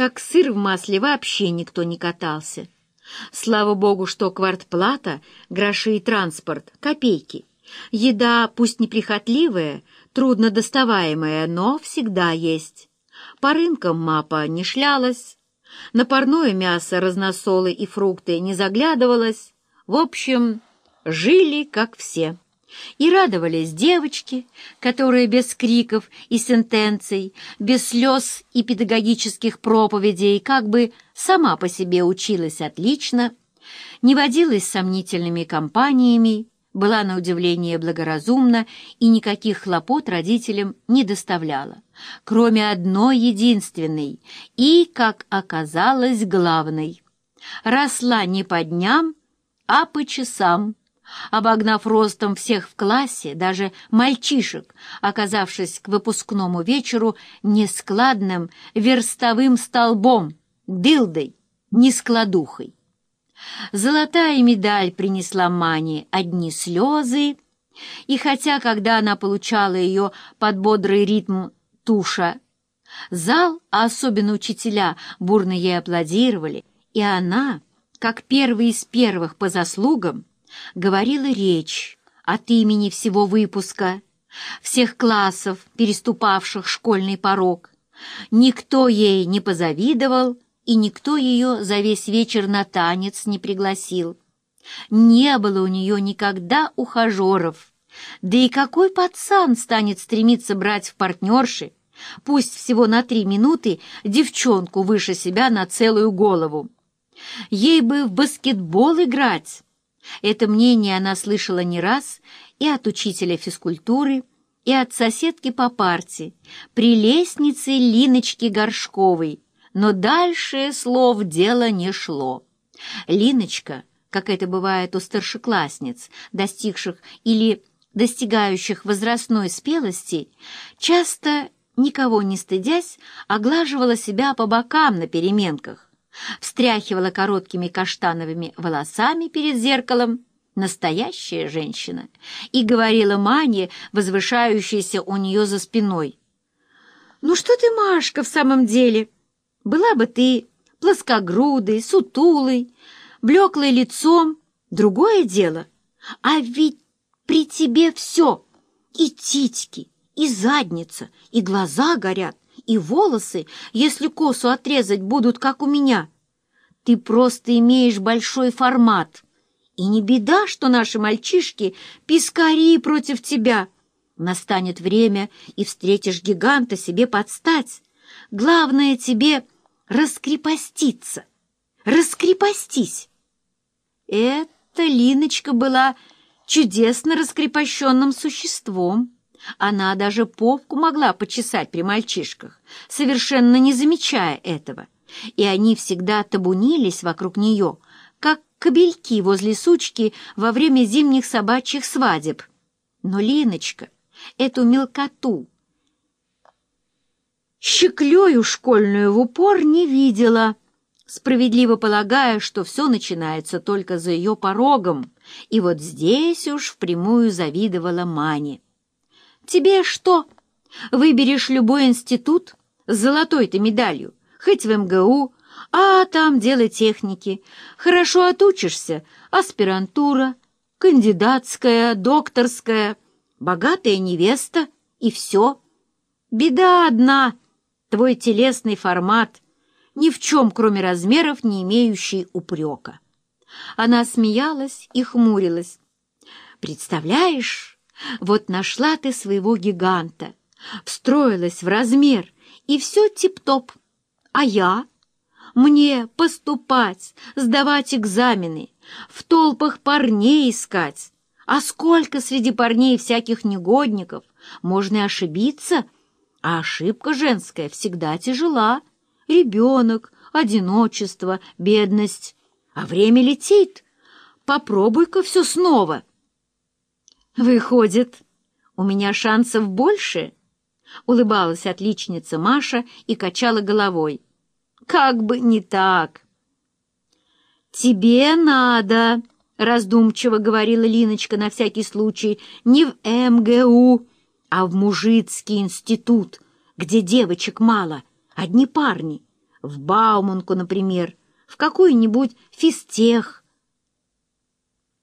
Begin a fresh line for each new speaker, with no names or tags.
как сыр в масле вообще никто не катался. Слава богу, что квартплата, гроши и транспорт — копейки. Еда, пусть неприхотливая, трудно доставаемая, но всегда есть. По рынкам мапа не шлялась, на парное мясо, разносолы и фрукты не заглядывалась. В общем, жили как все. И радовались девочки, которые без криков и сентенций, без слез и педагогических проповедей как бы сама по себе училась отлично, не водилась с сомнительными компаниями, была на удивление благоразумна и никаких хлопот родителям не доставляла, кроме одной единственной и, как оказалось, главной. Росла не по дням, а по часам, обогнав ростом всех в классе, даже мальчишек, оказавшись к выпускному вечеру нескладным верстовым столбом, дылдой, нескладухой. Золотая медаль принесла Мане одни слезы, и хотя, когда она получала ее под бодрый ритм туша, зал, а особенно учителя, бурно ей аплодировали, и она, как первый из первых по заслугам, говорила речь от имени всего выпуска, всех классов, переступавших школьный порог. Никто ей не позавидовал, и никто ее за весь вечер на танец не пригласил. Не было у нее никогда ухажеров. Да и какой пацан станет стремиться брать в партнерши, пусть всего на три минуты, девчонку выше себя на целую голову? Ей бы в баскетбол играть. Это мнение она слышала не раз и от учителя физкультуры, и от соседки по парте, при лестнице Линочки Горшковой, но дальше слов дело не шло. Линочка, как это бывает у старшеклассниц, достигших или достигающих возрастной спелости, часто, никого не стыдясь, оглаживала себя по бокам на переменках, встряхивала короткими каштановыми волосами перед зеркалом, настоящая женщина, и говорила Мане, возвышающейся у нее за спиной. «Ну что ты, Машка, в самом деле? Была бы ты плоскогрудой, сутулой, блеклой лицом, другое дело. А ведь при тебе все, и титьки, и задница, и глаза горят, и волосы, если косу отрезать будут, как у меня. Ты просто имеешь большой формат. И не беда, что наши мальчишки пискари против тебя. Настанет время, и встретишь гиганта себе подстать. Главное тебе раскрепоститься. Раскрепостись. Эта Линочка была чудесно раскрепощенным существом. Она даже попку могла почесать при мальчишках, совершенно не замечая этого, и они всегда табунились вокруг нее, как кобельки возле сучки во время зимних собачьих свадеб. Но Линочка эту мелкоту, щеклею школьную в упор не видела, справедливо полагая, что все начинается только за ее порогом, и вот здесь уж впрямую завидовала Мане. Тебе что? Выберешь любой институт с золотой-то медалью, хоть в МГУ, а там дело техники. Хорошо отучишься, аспирантура, кандидатская, докторская, богатая невеста и все. Беда одна — твой телесный формат, ни в чем, кроме размеров, не имеющий упрека. Она смеялась и хмурилась. «Представляешь, вот нашла ты своего гиганта, встроилась в размер, и все тип-топ. А я? Мне поступать, сдавать экзамены, в толпах парней искать. А сколько среди парней всяких негодников, можно и ошибиться, а ошибка женская всегда тяжела. Ребенок, одиночество, бедность. А время летит. Попробуй-ка все снова — «Выходит, у меня шансов больше?» — улыбалась отличница Маша и качала головой. «Как бы не так!» «Тебе надо!» — раздумчиво говорила Линочка на всякий случай. «Не в МГУ, а в мужицкий институт, где девочек мало, одни парни. в Бауманку, например, в какую-нибудь физтех,